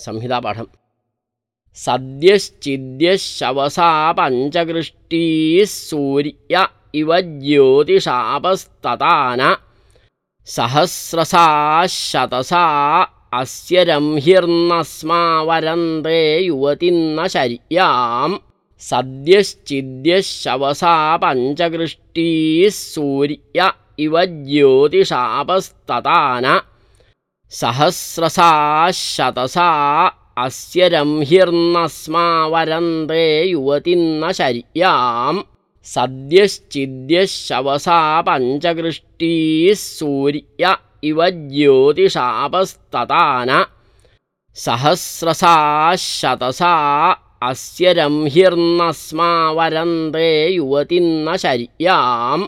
संहितापाठम्। सद्यश्चिद्यः शवसा पञ्चकृष्टीः सूर्य इव ज्योतिषापस्ततान सहस्रसा शतसा अस्य रंहिर्नस्मा वरन्ते युवतिन्न शर्याम्। सद्यश्चिद्यः शवसा पञ्चकृष्टीः सूर्य इव ज्योतिषापस्ततान सहस्रसा शतसा अस्य रंहिर्नस्मा वरन्ते युवतिन्न शर्याम् सद्यश्चिद्यः शवसा पञ्चकृष्टीः सूर्य इव ज्योतिषापस्ततान सहस्रसा शतसा अस्य रंहिर्नस्मा वरन्ते युवतिन्न शर्याम्